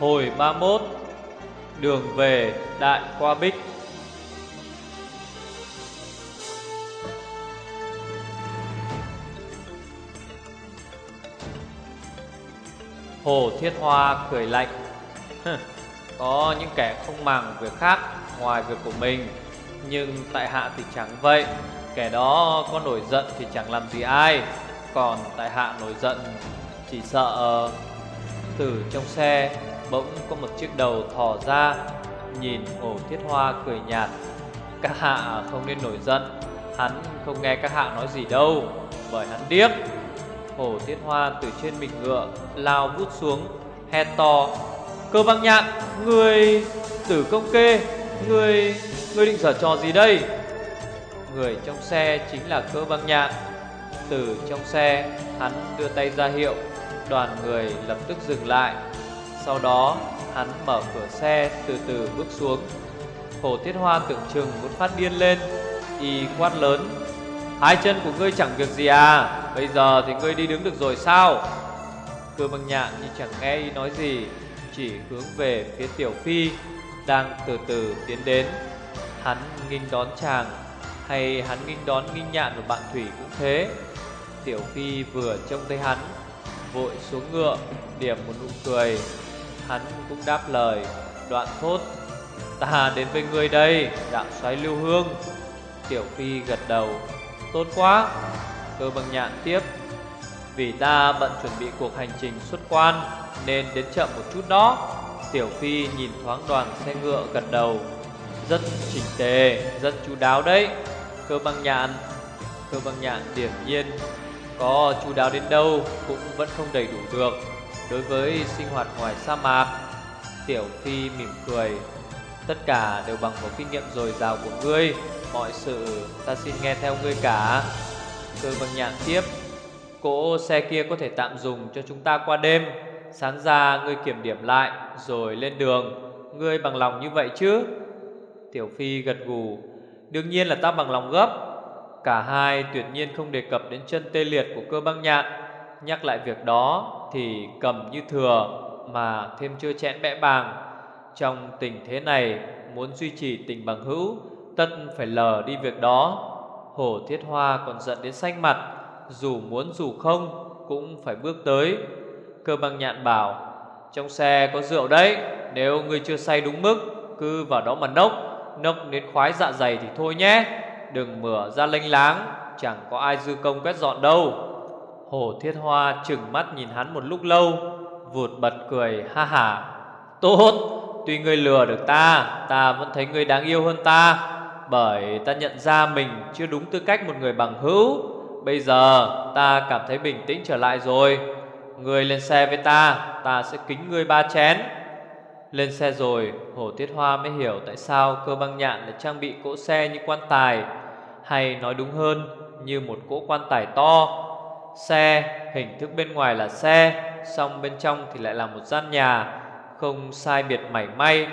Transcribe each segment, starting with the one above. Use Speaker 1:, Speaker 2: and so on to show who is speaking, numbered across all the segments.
Speaker 1: Hồi 31 Đường về Đại Qua Bích. Hồ Thiết Hoa cười lạnh. Có những kẻ không màng việc khác ngoài việc của mình. Nhưng tại hạ thì chẳng vậy. Kẻ đó có nổi giận thì chẳng làm gì ai. Còn tại hạ nổi giận, Chỉ sợ ờ, Từ trong xe. Bỗng có một chiếc đầu thò ra, Nhìn Hồ Thiết Hoa cười nhạt. Các hạ không nên nổi giận, Hắn không nghe các hạ nói gì đâu, Bởi hắn điếc. Hồ Thiết Hoa từ trên mình ngựa, Lao vút xuống, Hét to, Cơ băng nhạn Người tử công kê Người Người định giở trò gì đây? Người trong xe chính là cơ băng nhạn. Từ trong xe, Hắn đưa tay ra hiệu, Đoàn người lập tức dừng lại. Sau đó, hắn mở cửa xe Từ từ bước xuống. Hồ Thiết Hoa tưởng chừng muốn phát điên lên, Y quát lớn, Hai chân của ngươi chẳng việc gì à Bây giờ thì ngươi đi đứng được rồi sao? Cơ băng nhạn như chẳng nghe y nói gì, Chỉ hướng về phía Tiểu Phi Đang từ từ tiến đến. Hắn nghinh đón chàng, Hay hắn nghinh đón nghinh nhạn của bạn Thủy cũng thế. Tiểu Phi vừa trông thấy hắn, Vội xuống ngựa, Điểm một nụ cười. Hắn cũng đáp lời, Đoạn thốt, Ta đến với ngươi đây, Đạo xoáy lưu hương. Tiểu Phi gật đầu, Tốt quá, Cơ bằng nhạn tiếp. Vì ta bận chuẩn bị cuộc hành trình xuất quan, Nên đến chậm một chút đó. Tiểu Phi nhìn thoáng đoàn xe ngựa gật đầu, Rất chỉnh tề, Rất chú đáo đấy, Cơ bằng nhạn. Cơ bằng nhạn điểm nhiên, Có chú đáo đến đâu Cũng vẫn không đầy đủ được. Đối với sinh hoạt ngoài sa mạc, Tiểu Phi mỉm cười, Tất cả đều bằng một kinh nghiệm dồi dào của ngươi. Mọi sự ta xin nghe theo ngươi cả. Cơ bằng vâng nhạn tiếp. Cỗ xe kia có thể tạm dùng cho chúng ta qua đêm. Sáng ra ngươi kiểm điểm lại, Rồi lên đường. Ngươi bằng lòng như vậy chứ? Tiểu Phi gật gù. Đương nhiên là ta bằng lòng gấp. Cả hai tuyệt nhiên không đề cập đến chân tê liệt của cơ băng nhạn Nhắc lại việc đó thì cầm như thừa Mà thêm chưa chẽn bẽ bàng. Trong tình thế này, Muốn duy trì tình bằng hữu, Tất phải lờ đi việc đó. Hồ Thiết Hoa còn giận đến xanh mặt, Dù muốn dù không Cũng phải bước tới. Cơ bằng nhạn bảo, Trong xe có rượu đấy, Nếu ngươi chưa say đúng mức, Cứ vào đó mà nốc. Nốc đến khoái dạ dày thì thôi nhé, Đừng mở ra lênh láng, Chẳng có ai dư công quét dọn đâu. Hồ Thiết Hoa chừng mắt nhìn hắn một lúc lâu, Vụt bật cười, ha hả Tốt, Tuy ngươi lừa được ta Ta vẫn thấy ngươi đáng yêu hơn ta, bởi ta nhận ra mình chưa đúng tư cách một người bằng hữu. Bây giờ ta cảm thấy bình tĩnh trở lại rồi. Người lên xe với ta Ta sẽ kính ngươi ba chén. Lên xe rồi, Hồ Tiết Hoa mới hiểu tại sao cơ băng nhạn lại trang bị cỗ xe như quan tài. Hay nói đúng hơn, Như một cỗ quan tài to Xe hình thức bên ngoài là xe Xong bên trong thì lại là một gian nhà Không sai biệt mảy may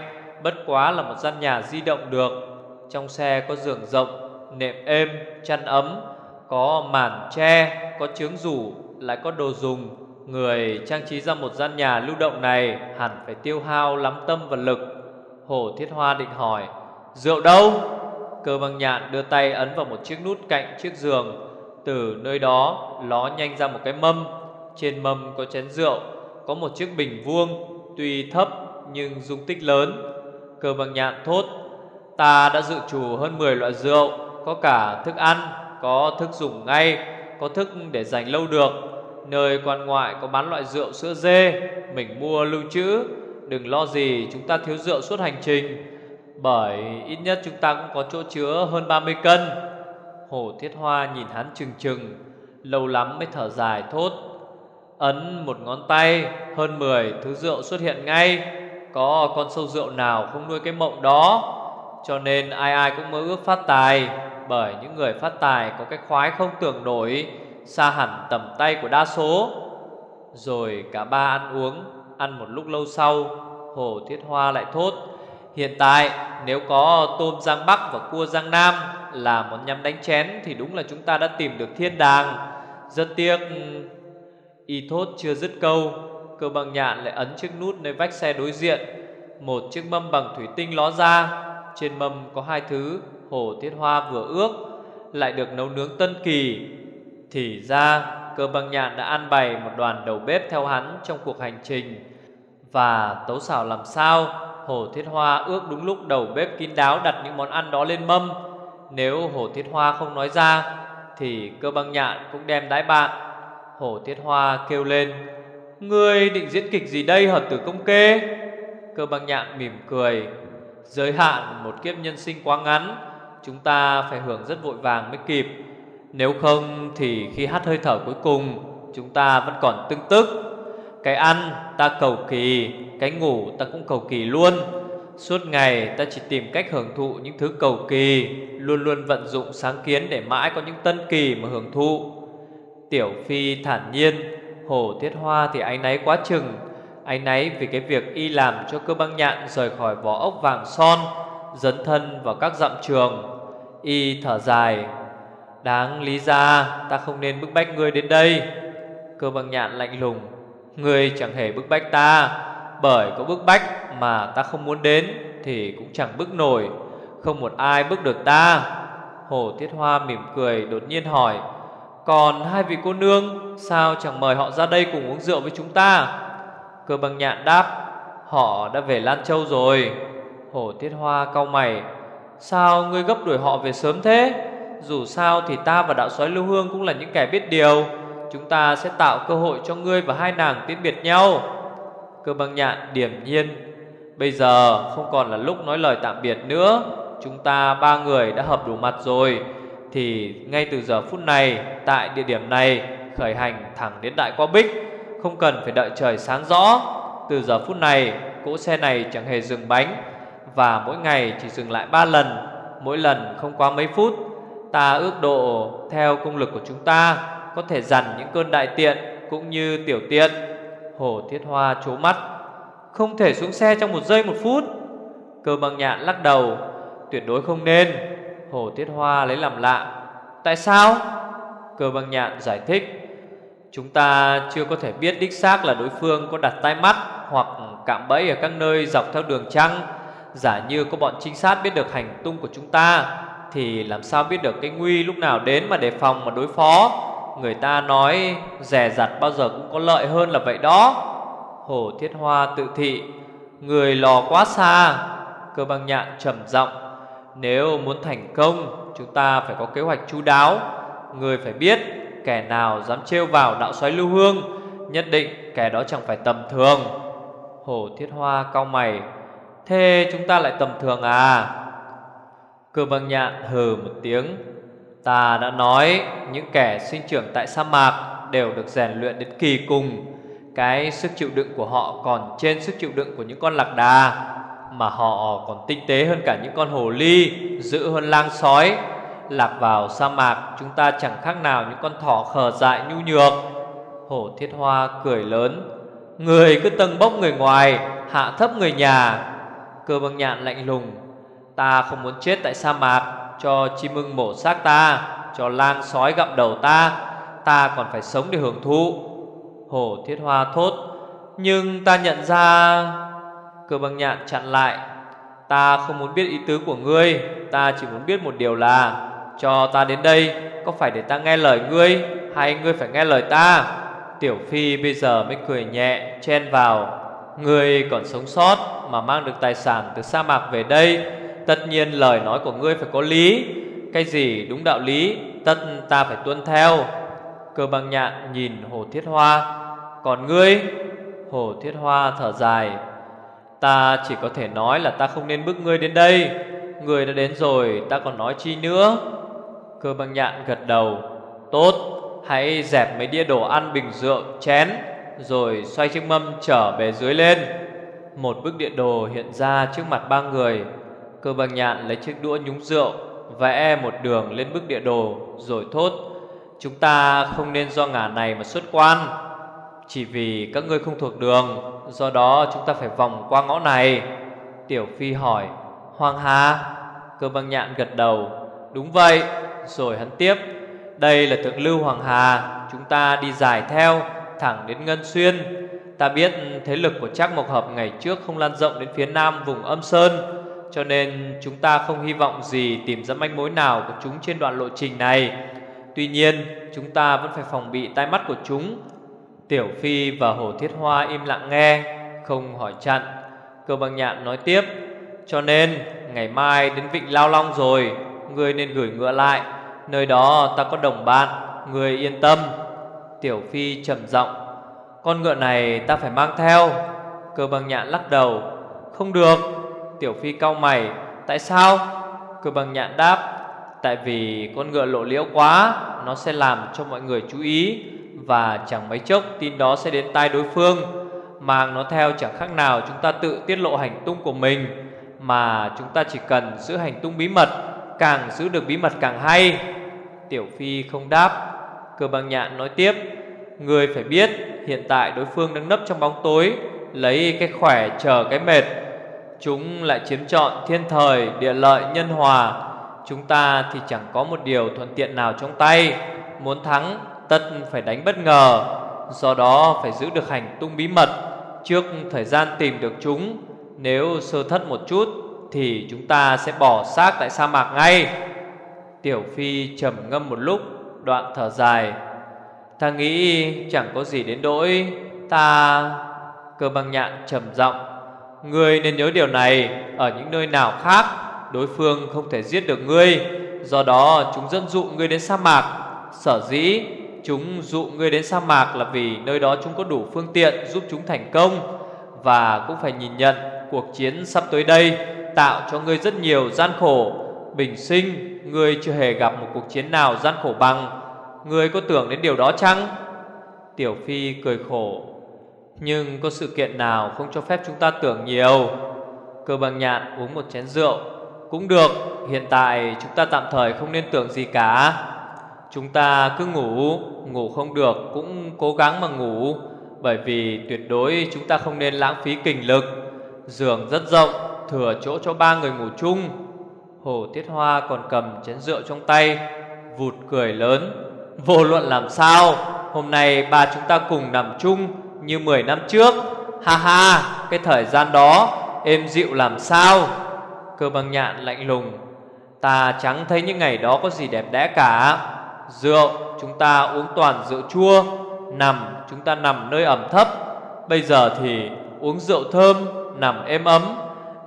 Speaker 1: Bất quá là một gian nhà di động được trong xe có giường rộng, nệm êm, chăn ấm, có màn tre, có chướng rủ, lại có đồ dùng. Người trang trí ra một gian nhà lưu động này hẳn phải tiêu hao lắm tâm và lực. Hồ Thiết Hoa định hỏi, rượu đâu? Cơ băng nhạn đưa tay ấn vào một chiếc nút cạnh chiếc giường. Từ nơi đó ló nhanh ra một cái mâm. Trên mâm có chén rượu, có một chiếc bình vuông, tuy thấp nhưng dung tích lớn. Cơ bằng nhạn thốt Ta đã dự trù hơn 10 loại rượu Có cả thức ăn Có thức dùng ngay Có thức để dành lâu được Nơi quan ngoại có bán loại rượu sữa dê Mình mua lưu trữ Đừng lo gì chúng ta thiếu rượu suốt hành trình Bởi ít nhất chúng ta cũng có chỗ chứa hơn 30 cân Hồ Thiết Hoa nhìn hắn chừng chừng, Lâu lắm mới thở dài thốt, Ấn một ngón tay, Hơn 10 thứ rượu xuất hiện ngay, Có con sâu rượu nào không nuôi cái mộng đó? Cho nên ai ai cũng mơ ước phát tài, Bởi những người phát tài có cái khoái không tưởng nổi, Xa hẳn tầm tay của đa số. Rồi cả ba ăn uống, Ăn một lúc lâu sau, Hồ Thiết Hoa lại thốt, Hiện tại, nếu có tôm Giang Bắc và cua Giang Nam là một nhắm đánh chén Thì đúng là chúng ta đã tìm được thiên đàng. Rất tiếc, Y thốt chưa dứt câu, Cơ bằng nhạn lại ấn chiếc nút nơi vách xe đối diện, Một chiếc mâm bằng thủy tinh ló ra. Trên mâm có hai thứ, Hồ tiết Hoa vừa ước, Lại được nấu nướng tân kỳ. Thì ra, cơ bằng nhạn đã an bày một đoàn đầu bếp theo hắn Trong cuộc hành trình. Và tấu xảo làm sao, Hồ Thiết Hoa ước đúng lúc đầu bếp kín đáo đặt những món ăn đó lên mâm. Nếu Hồ Thiết Hoa không nói ra, Thì cơ băng nhạn cũng đem đái bạn. Hồ Thiết Hoa kêu lên, Ngươi định diễn kịch gì đây hợp tử công kê? Cơ băng nhạn mỉm cười, Giới hạn một kiếp nhân sinh quá ngắn, Chúng ta phải hưởng rất vội vàng mới kịp. Nếu không thì khi hát hơi thở cuối cùng, Chúng ta vẫn còn tương tức. Cái ăn ta cầu kỳ, Cái ngủ ta cũng cầu kỳ luôn. Suốt ngày ta chỉ tìm cách hưởng thụ những thứ cầu kỳ, Luôn luôn vận dụng sáng kiến để mãi có những tân kỳ mà hưởng thụ. Tiểu Phi thản nhiên, Hồ Thiết Hoa thì ánh náy quá chừng ánh náy vì cái việc y làm cho cơ băng nhạn rời khỏi vỏ ốc vàng son, Dấn thân vào các dặm trường. Y thở dài, Đáng lý ra ta không nên bức bách ngươi đến đây. Cơ băng nhạn lạnh lùng, Ngươi chẳng hề bức bách ta. Bởi có bức bách mà ta không muốn đến Thì cũng chẳng bức nổi. Không một ai bức được ta. Hồ Thiết Hoa mỉm cười đột nhiên hỏi, còn hai vị cô nương, Sao chẳng mời họ ra đây cùng uống rượu với chúng ta? Cơ bằng nhạn đáp, Họ đã về Lan Châu rồi. Hồ Tiết Hoa cau mày, Sao ngươi gấp đuổi họ về sớm thế? Dù sao thì ta và đạo soái Lưu Hương Cũng là những kẻ biết điều. Chúng ta sẽ tạo cơ hội cho ngươi và hai nàng tiễn biệt nhau. Cơ băng nhạn điểm nhiên Bây giờ không còn là lúc nói lời tạm biệt nữa Chúng ta ba người đã hợp đủ mặt rồi thì ngay từ giờ phút này tại địa điểm này khởi hành thẳng đến Đại Qua Bích, không cần phải đợi trời sáng rõ. Từ giờ phút này, cỗ xe này chẳng hề dừng bánh và mỗi ngày chỉ dừng lại ba lần, mỗi lần không quá mấy phút. Ta ước độ theo công lực của chúng ta có thể dằn những cơn đại tiện cũng như tiểu tiện. Hồ Thiết Hoa chố mắt, không thể xuống xe trong một giây một phút. Cơ bằng nhạn lắc đầu, tuyệt đối không nên. Hồ Tiết Hoa lấy làm lạ Tại sao? Cơ băng nhạn giải thích Chúng ta chưa có thể biết đích xác là đối phương có đặt tai mắt Hoặc cạm bẫy ở các nơi dọc theo đường trăng Giả như có bọn trinh sát biết được hành tung của chúng ta Thì làm sao biết được cái nguy lúc nào đến mà đề phòng mà đối phó Người ta nói rẻ rặt bao giờ cũng có lợi hơn là vậy đó. Hồ Thiết Hoa tự thị, Người lò quá xa. Cơ băng nhạn trầm giọng, nếu muốn thành công, Chúng ta phải có kế hoạch chú đáo. Người phải biết, Kẻ nào dám trêu vào đạo xoáy lưu hương, Nhất định kẻ đó chẳng phải tầm thường. Hồ Thiết Hoa cau mày, Thế chúng ta lại tầm thường à? Cơ băng nhạn hừ một tiếng Ta đã nói Những kẻ sinh trưởng tại sa mạc Đều được rèn luyện đến kỳ cùng Cái sức chịu đựng của họ Còn trên sức chịu đựng của những con lạc đà mà họ còn tinh tế hơn cả những con hồ ly, dữ hơn lang sói. Lạc vào sa mạc, chúng ta chẳng khác nào những con thỏ khờ dại nhu nhược. Hổ Thiết Hoa cười lớn, người cứ tầng bốc người ngoài, hạ thấp người nhà. Cơ băng nhạn lạnh lùng, ta không muốn chết tại sa mạc, cho chim ưng mổ xác ta, cho lang sói gặm đầu ta, ta còn phải sống để hưởng thụ. Hổ Thiết Hoa thốt, nhưng ta nhận ra Cơ băng nhạn chặn lại. Ta không muốn biết ý tứ của ngươi Ta chỉ muốn biết một điều là Cho ta đến đây Có phải để ta nghe lời ngươi Hay ngươi phải nghe lời ta? Tiểu Phi bây giờ mới cười nhẹ Chen vào Ngươi còn sống sót Mà mang được tài sản từ sa mạc về đây Tất nhiên lời nói của ngươi phải có lý. Cái gì đúng đạo lý, Tất ta phải tuân theo. Cơ băng nhạn nhìn Hồ Thiết Hoa. Còn ngươi? Hồ Thiết Hoa thở dài. Ta chỉ có thể nói là ta không nên bức ngươi đến đây. Ngươi đã đến rồi, ta còn nói chi nữa? Cơ băng nhạn gật đầu. Tốt, Hãy dẹp mấy đĩa đồ ăn, bình rượu, chén, Rồi xoay chiếc mâm trở về dưới lên. Một bức địa đồ hiện ra trước mặt ba người. Cơ bằng nhạn lấy chiếc đũa nhúng rượu, Vẽ một đường lên bức địa đồ, Rồi thốt, Chúng ta không nên do ngả này mà xuất quan. Chỉ vì các ngươi không thuộc đường, Do đó chúng ta phải vòng qua ngõ này. Tiểu Phi hỏi, Hoàng Hà? Cơ băng nhạn gật đầu, Đúng vậy. Rồi hắn tiếp, Đây là thượng lưu Hoàng Hà, Chúng ta đi dài theo, Thẳng đến Ngân Xuyên. Ta biết thế lực của Trác Mộc Hợp ngày trước không lan rộng đến phía nam vùng âm sơn cho nên chúng ta không hy vọng gì tìm ra manh mối nào của chúng trên đoạn lộ trình này. Tuy nhiên, chúng ta vẫn phải phòng bị tai mắt của chúng. Tiểu Phi và Hồ Thiết Hoa im lặng nghe, Không hỏi chặn. Cơ bằng nhạn nói tiếp, Cho nên, ngày mai đến Vịnh Lao Long rồi, Ngươi nên gửi ngựa lại. Nơi đó ta có đồng bạn, Ngươi yên tâm. Tiểu Phi trầm giọng, Con ngựa này ta phải mang theo. Cơ bằng nhạn lắc đầu, Không được Tiểu Phi cau mày, Tại sao? Cơ bằng nhạn đáp, Tại vì con ngựa lộ liễu quá, Nó sẽ làm cho mọi người chú ý Và chẳng mấy chốc tin đó sẽ đến tai đối phương. Mang nó theo chẳng khác nào chúng ta tự tiết lộ hành tung của mình, Mà chúng ta chỉ cần giữ hành tung bí mật, Càng giữ được bí mật càng hay. Tiểu Phi không đáp. Cơ bằng nhạn nói tiếp Người phải biết hiện tại đối phương đang nấp trong bóng tối, Lấy cái khỏe chờ cái mệt Chúng lại chiếm trọn thiên thời, địa lợi, nhân hòa. Chúng ta thì chẳng có một điều thuận tiện nào trong tay. Muốn thắng tất phải đánh bất ngờ. Do đó phải giữ được hành tung bí mật Trước thời gian tìm được chúng. Nếu sơ thất một chút Thì chúng ta sẽ bỏ xác tại sa mạc ngay. Tiểu Phi trầm ngâm một lúc Đoạn thở dài. Ta nghĩ chẳng có gì đến đỗi Ta Cơ băng nhạn trầm giọng. Ngươi nên nhớ điều này. Ở những nơi nào khác, Đối phương không thể giết được ngươi. Do đó, chúng dẫn dụ ngươi đến sa mạc. Sở dĩ chúng dụ ngươi đến sa mạc Là vì nơi đó chúng có đủ phương tiện Giúp chúng thành công. Và cũng phải nhìn nhận, cuộc chiến sắp tới đây Tạo cho ngươi rất nhiều gian khổ. Bình sinh, Ngươi chưa hề gặp một cuộc chiến nào gian khổ bằng. Ngươi có tưởng đến điều đó chăng? Tiểu Phi cười khổ. Nhưng có sự kiện nào không cho phép chúng ta tưởng nhiều? Cơ bằng nhạn uống một chén rượu. Cũng được, Hiện tại chúng ta tạm thời không nên tưởng gì cả. Chúng ta cứ ngủ Ngủ không được cũng cố gắng mà ngủ, Bởi vì tuyệt đối chúng ta không nên lãng phí kinh lực. Giường rất rộng, Thừa chỗ cho ba người ngủ chung. Hồ Tiết Hoa còn cầm chén rượu trong tay, Vụt cười lớn. Vô luận làm sao, Hôm nay ba chúng ta cùng nằm chung như 10 năm trước. Ha ha, Cái thời gian đó, Êm dịu làm sao? Cơ băng nhạn lạnh lùng. Ta chẳng thấy những ngày đó có gì đẹp đẽ cả. Rượu, chúng ta uống toàn rượu chua. Nằm, chúng ta nằm nơi ẩm thấp. Bây giờ thì uống rượu thơm, Nằm êm ấm.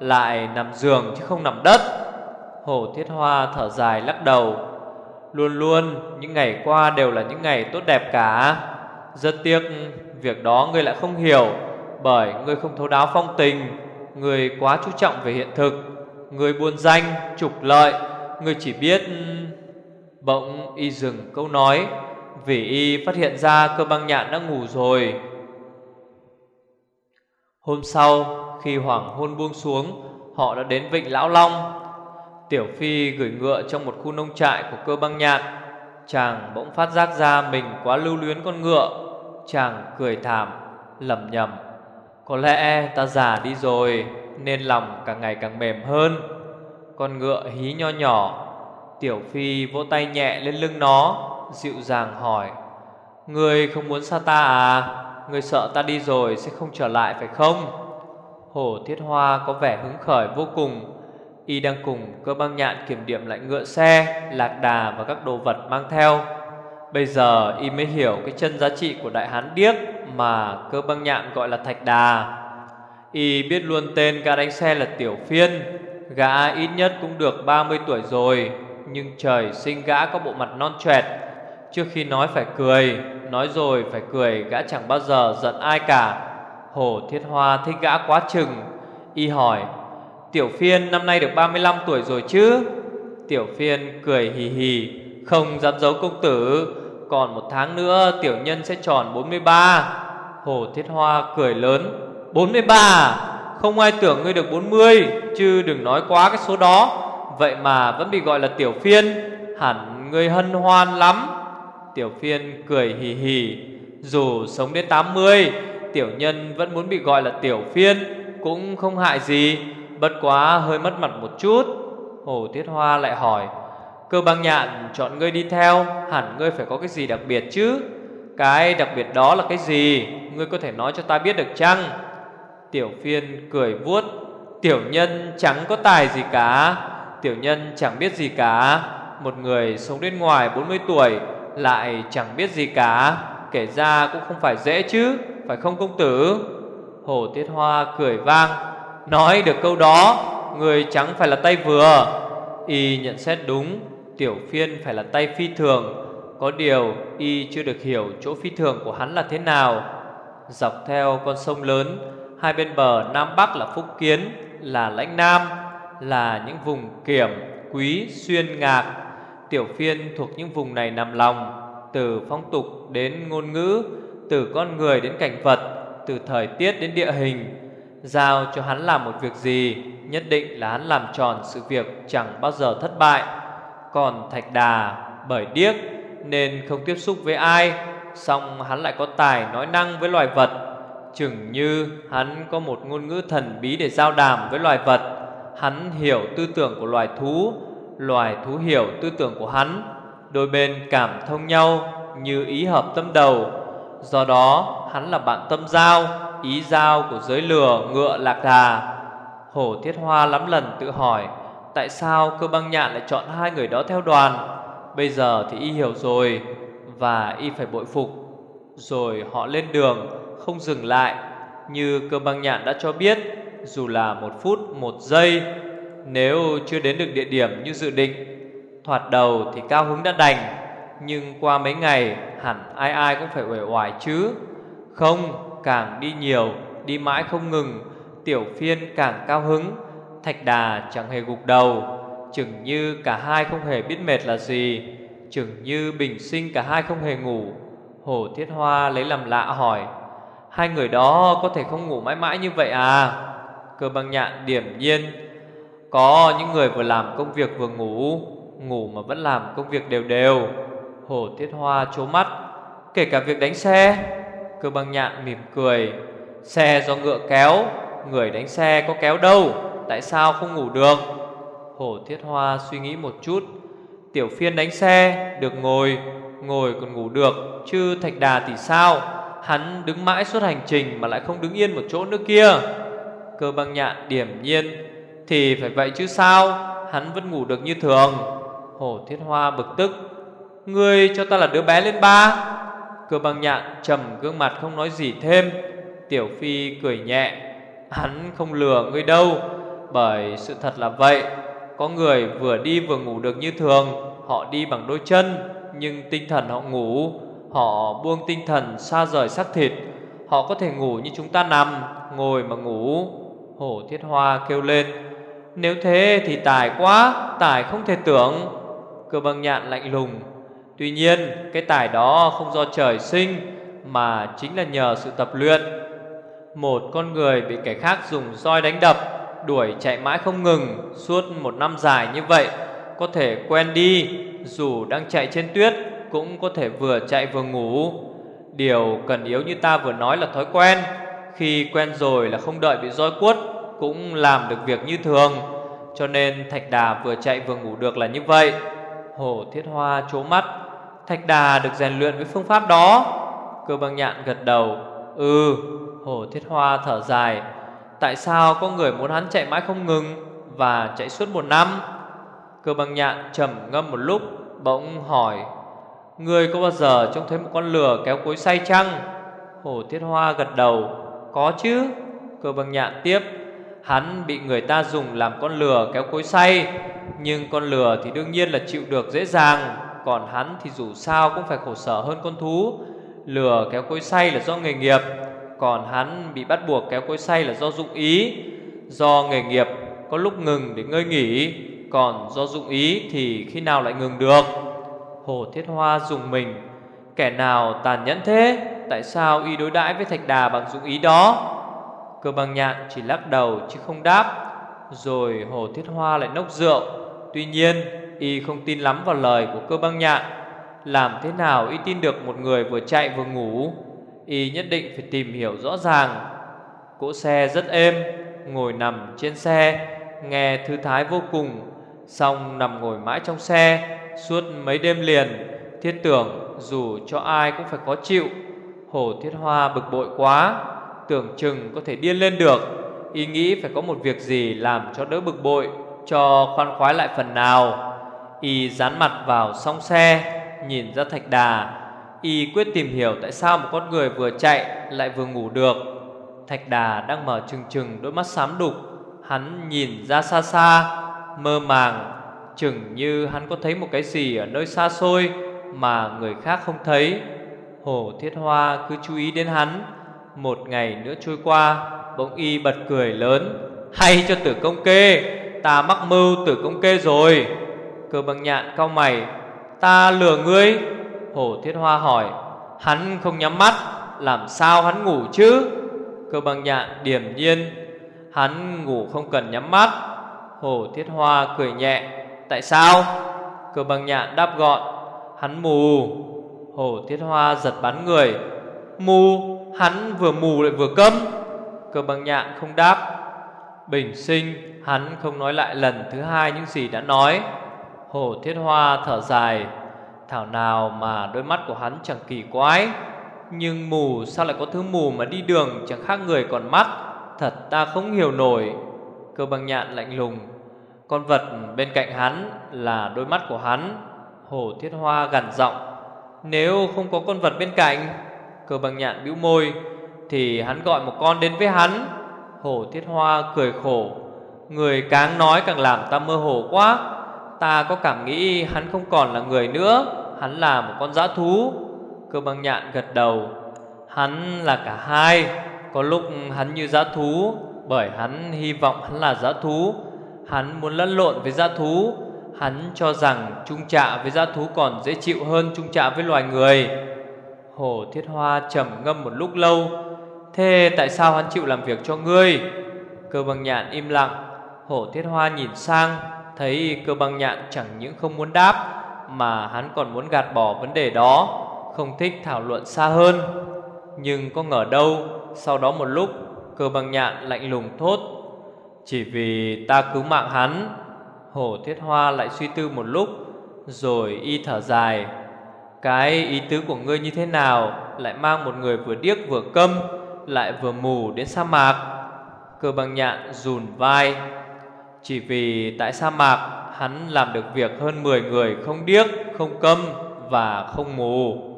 Speaker 1: Lại nằm giường chứ không nằm đất. Hồ Thiết Hoa thở dài lắc đầu. Luôn luôn, những ngày qua đều là những ngày tốt đẹp cả. Rất tiếc việc đó ngươi lại không hiểu Bởi ngươi không thấu đáo phong tình Ngươi quá chú trọng về hiện thực. Người buôn danh, trục lợi Người chỉ biết Bỗng y dừng câu nói Vì y phát hiện ra cơ băng nhạn đã ngủ rồi. Hôm sau Khi hoàng hôn buông xuống Họ đã đến vịnh Lão Long. Tiểu Phi gửi ngựa trong một khu nông trại của cơ băng nhạn. Chàng bỗng phát giác ra mình quá lưu luyến con ngựa. Chàng cười thảm lẩm nhẩm Có lẽ ta già đi rồi nên lòng càng ngày càng mềm hơn. Con ngựa hí nho nhỏ, Tiểu Phi vỗ tay nhẹ lên lưng nó, dịu dàng hỏi: "Ngươi không muốn xa ta à? Ngươi sợ ta đi rồi sẽ không trở lại phải không?" hổ Thiết Hoa có vẻ hứng khởi vô cùng. Y đang cùng cơ băng nhạn kiểm điểm lại ngựa xe, lạc đà và các đồ vật mang theo. Bây giờ y mới hiểu cái chân giá trị của đại hán điếc mà cơ băng nhạn gọi là thạch đà. Y biết luôn tên gã đánh xe là Tiểu Phiên. Gã ít nhất cũng được 30 tuổi rồi, Nhưng trời sinh gã có bộ mặt non trẻ Trước khi nói phải cười, Nói rồi phải cười, Gã chẳng bao giờ giận ai cả. Hồ Thiết Hoa thích gã quá chừng, Y hỏi, Tiểu Phiên năm nay được 35 tuổi rồi chứ? Tiểu Phiên cười hì hì, Không dám giấu công tử còn một tháng nữa, tiểu nhân sẽ tròn 43 Hồ Thiết Hoa cười lớn 43 Không ai tưởng ngươi được 40 Chứ đừng nói quá cái số đó. Vậy mà vẫn bị gọi là tiểu phiên, Hẳn ngươi hân hoan lắm. Tiểu phiên cười hì hì, Dù sống đến 80 Tiểu nhân vẫn muốn bị gọi là tiểu phiên, Cũng không hại gì. Bất quá hơi mất mặt một chút, Hồ thiết Hoa lại hỏi Cơ băng nhạn chọn ngươi đi theo, Hẳn ngươi phải có cái gì đặc biệt chứ? Cái đặc biệt đó là cái gì? Ngươi có thể nói cho ta biết được chăng? Tiểu phiên cười vuốt. Tiểu nhân chẳng có tài gì cả. Tiểu nhân chẳng biết gì cả. Một người sống đến ngoài 40 tuổi Lại chẳng biết gì cả. Kể ra cũng không phải dễ chứ, Phải không công tử? Hồ Tiết Hoa cười vang. Nói được câu đó, Người chẳng phải là tay vừa. Y nhận xét đúng. Tiểu phiên phải là tay phi thường. Có điều Y chưa được hiểu chỗ phi thường của hắn là thế nào. Dọc theo con sông lớn Hai bên bờ Nam Bắc là Phúc Kiến Là Lãnh Nam Là những vùng kiểm, quý, xuyên ngạc. Tiểu phiên thuộc những vùng này nằm lòng Từ phong tục đến ngôn ngữ Từ con người đến cảnh vật Từ thời tiết đến địa hình. Giao cho hắn làm một việc gì Nhất định là hắn làm tròn sự việc Chẳng bao giờ thất bại. Còn Thạch Đà bởi điếc Nên không tiếp xúc với ai. Xong hắn lại có tài nói năng với loài vật. Chừng như hắn có một ngôn ngữ thần bí để giao đàm với loài vật. Hắn hiểu tư tưởng của loài thú Loài thú hiểu tư tưởng của hắn. Đôi bên cảm thông nhau như ý hợp tâm đầu. Do đó, hắn là bạn tâm giao, Ý giao của giới lừa, ngựa, lạc đà. Hổ Thiết Hoa lắm lần tự hỏi Tại sao cơ băng nhạn lại chọn hai người đó theo đoàn? Bây giờ thì y hiểu rồi, Và y phải bội phục. Rồi họ lên đường, Không dừng lại, Như cơ băng nhạn đã cho biết, Dù là một phút, một giây, Nếu chưa đến được địa điểm như dự định, Thoạt đầu thì cao hứng đã đành, Nhưng qua mấy ngày, Hẳn ai ai cũng phải uể oải chứ. Không, càng đi nhiều, Đi mãi không ngừng, Tiểu phiên càng cao hứng. Thạch đà chẳng hề gục đầu, Chừng như cả hai không hề biết mệt là gì, Chừng như bình sinh cả hai không hề ngủ. Hồ Thiết Hoa lấy làm lạ hỏi, Hai người đó có thể không ngủ mãi mãi như vậy à? Cơ băng nhạn điểm nhiên, Có những người vừa làm công việc vừa ngủ Ngủ mà vẫn làm công việc đều đều. Hồ Thiết Hoa trố mắt, Kể cả việc đánh xe. Cơ băng nhạn mỉm cười, Xe do ngựa kéo, Người đánh xe có kéo đâu? Tại sao không ngủ được? Hổ Thiết Hoa suy nghĩ một chút. Tiểu phiên đánh xe, Được ngồi Ngồi còn ngủ được, Chứ thạch đà thì sao? Hắn đứng mãi suốt hành trình Mà lại không đứng yên một chỗ nữa kia. Cơ băng nhạn điểm nhiên, Thì phải vậy chứ sao? Hắn vẫn ngủ được như thường. Hổ Thiết Hoa bực tức. Ngươi cho ta là đứa bé lên ba. Cơ băng nhạn trầm gương mặt không nói gì thêm. Tiểu Phi cười nhẹ. Hắn không lừa ngươi đâu. Bởi sự thật là vậy, Có người vừa đi vừa ngủ được như thường, Họ đi bằng đôi chân, Nhưng tinh thần họ ngủ, Họ buông tinh thần xa rời xác thịt, Họ có thể ngủ như chúng ta nằm, Ngồi mà ngủ. Hổ thiết hoa kêu lên, Nếu thế thì tài quá, Tài không thể tưởng. Cơ băng nhạn lạnh lùng, Tuy nhiên, cái tài đó không do trời sinh, Mà chính là nhờ sự tập luyện. Một con người bị kẻ khác dùng roi đánh đập Đuổi chạy mãi không ngừng Suốt một năm dài như vậy, Có thể quen đi, Dù đang chạy trên tuyết, Cũng có thể vừa chạy vừa ngủ. Điều cần yếu như ta vừa nói là thói quen. Khi quen rồi là không đợi bị roi cuốt Cũng làm được việc như thường. Cho nên Thạch Đà vừa chạy vừa ngủ được là như vậy. Hồ Thiết Hoa chố mắt. Thạch Đà được rèn luyện với phương pháp đó. Cơ băng nhạn gật đầu. Ừ Hồ Thiết Hoa thở dài. Tại sao có người muốn hắn chạy mãi không ngừng Và chạy suốt một năm? Cơ băng nhạn trầm ngâm một lúc, Bỗng hỏi Người có bao giờ trông thấy một con lừa kéo cối say chăng? Hồ Thiết Hoa gật đầu, Có chứ. Cơ băng nhạn tiếp, Hắn bị người ta dùng làm con lừa kéo cối say, Nhưng con lừa thì đương nhiên là chịu được dễ dàng, Còn hắn thì dù sao cũng phải khổ sở hơn con thú. Lừa kéo cối say là do nghề nghiệp còn hắn bị bắt buộc kéo cối say là do dụng ý. Do nghề nghiệp có lúc ngừng để ngơi nghỉ, Còn do dụng ý thì khi nào lại ngừng được? Hồ Thiết Hoa dùng mình. Kẻ nào tàn nhẫn thế, Tại sao y đối đãi với Thạch Đà bằng dụng ý đó? Cơ băng nhạn chỉ lắc đầu chứ không đáp. Rồi Hồ Thiết Hoa lại nốc rượu. Tuy nhiên, y không tin lắm vào lời của cơ băng nhạn. Làm thế nào y tin được một người vừa chạy vừa ngủ? Y nhất định phải tìm hiểu rõ ràng. Cỗ xe rất êm, ngồi nằm trên xe, nghe thư thái vô cùng, xong nằm ngồi mãi trong xe suốt mấy đêm liền, Thiết tưởng dù cho ai cũng phải khó chịu. Hồ Thiết Hoa bực bội quá Tưởng chừng có thể điên lên được. Y nghĩ phải có một việc gì làm cho đỡ bực bội Cho khoan khoái lại phần nào. Y dán mặt vào song xe Nhìn ra thạch đà. Y quyết tìm hiểu tại sao một con người vừa chạy lại vừa ngủ được. Thạch đà đang mở trừng trừng đôi mắt xám đục. Hắn nhìn ra xa xa, Mơ màng, Chừng như hắn có thấy một cái gì ở nơi xa xôi Mà người khác không thấy. Hồ Thiết Hoa cứ chú ý đến hắn. Một ngày nữa trôi qua, Bỗng y bật cười lớn. Hay cho tử công kê, Ta mắc mưu tử công kê rồi. Cơ bằng nhạn cao mày. Ta lừa ngươi Hồ Thiết Hoa hỏi, Hắn không nhắm mắt, Làm sao hắn ngủ chứ? Cơ bằng nhạn điềm nhiên, Hắn ngủ không cần nhắm mắt. Hồ Thiết Hoa cười nhẹ, Tại sao? Cơ bằng nhạn đáp gọn, Hắn mù. Hồ Thiết Hoa giật bắn người, Mù? Hắn vừa mù lại vừa câm. Cơ bằng nhạn không đáp, Bình sinh, Hắn không nói lại lần thứ hai những gì đã nói. Hồ Thiết Hoa thở dài Thảo nào mà đôi mắt của hắn chẳng kỳ quái. Nhưng mù, sao lại có thứ mù mà đi đường chẳng khác người còn mắt? Thật ta không hiểu nổi. Cơ băng nhạn lạnh lùng. Con vật bên cạnh hắn là đôi mắt của hắn. Hồ Thiết Hoa gằn giọng. Nếu không có con vật bên cạnh, Cơ băng nhạn bĩu môi, Thì hắn gọi một con đến với hắn. Hồ Thiết Hoa cười khổ. Người càng nói càng làm ta mơ hồ quá. Ta có cảm nghĩ hắn không còn là người nữa. Hắn là một con dã thú. Cơ băng nhạn gật đầu. Hắn là cả hai. Có lúc hắn như dã thú, Bởi hắn hy vọng hắn là dã thú. Hắn muốn lẫn lộn với dã thú. Hắn cho rằng chung trạ với dã thú còn dễ chịu hơn chung trạ với loài người. Hồ Thiết Hoa trầm ngâm một lúc lâu. Thế tại sao hắn chịu làm việc cho ngươi? Cơ băng nhạn im lặng. Hổ Thiết Hoa nhìn sang. Thấy cơ băng nhạn chẳng những không muốn đáp, Mà hắn còn muốn gạt bỏ vấn đề đó, Không thích thảo luận xa hơn. Nhưng có ngờ đâu, Sau đó một lúc, Cơ băng nhạn lạnh lùng thốt, Chỉ vì ta cứu mạng hắn Hổ Thiết Hoa lại suy tư một lúc, Rồi y thở dài, Cái ý tứ của ngươi như thế nào Lại mang một người vừa điếc vừa câm, Lại vừa mù đến sa mạc? Cơ băng nhạn rùn vai chỉ vì tại sa mạc hắn làm được việc hơn 10 người không điếc, không câm và không mù.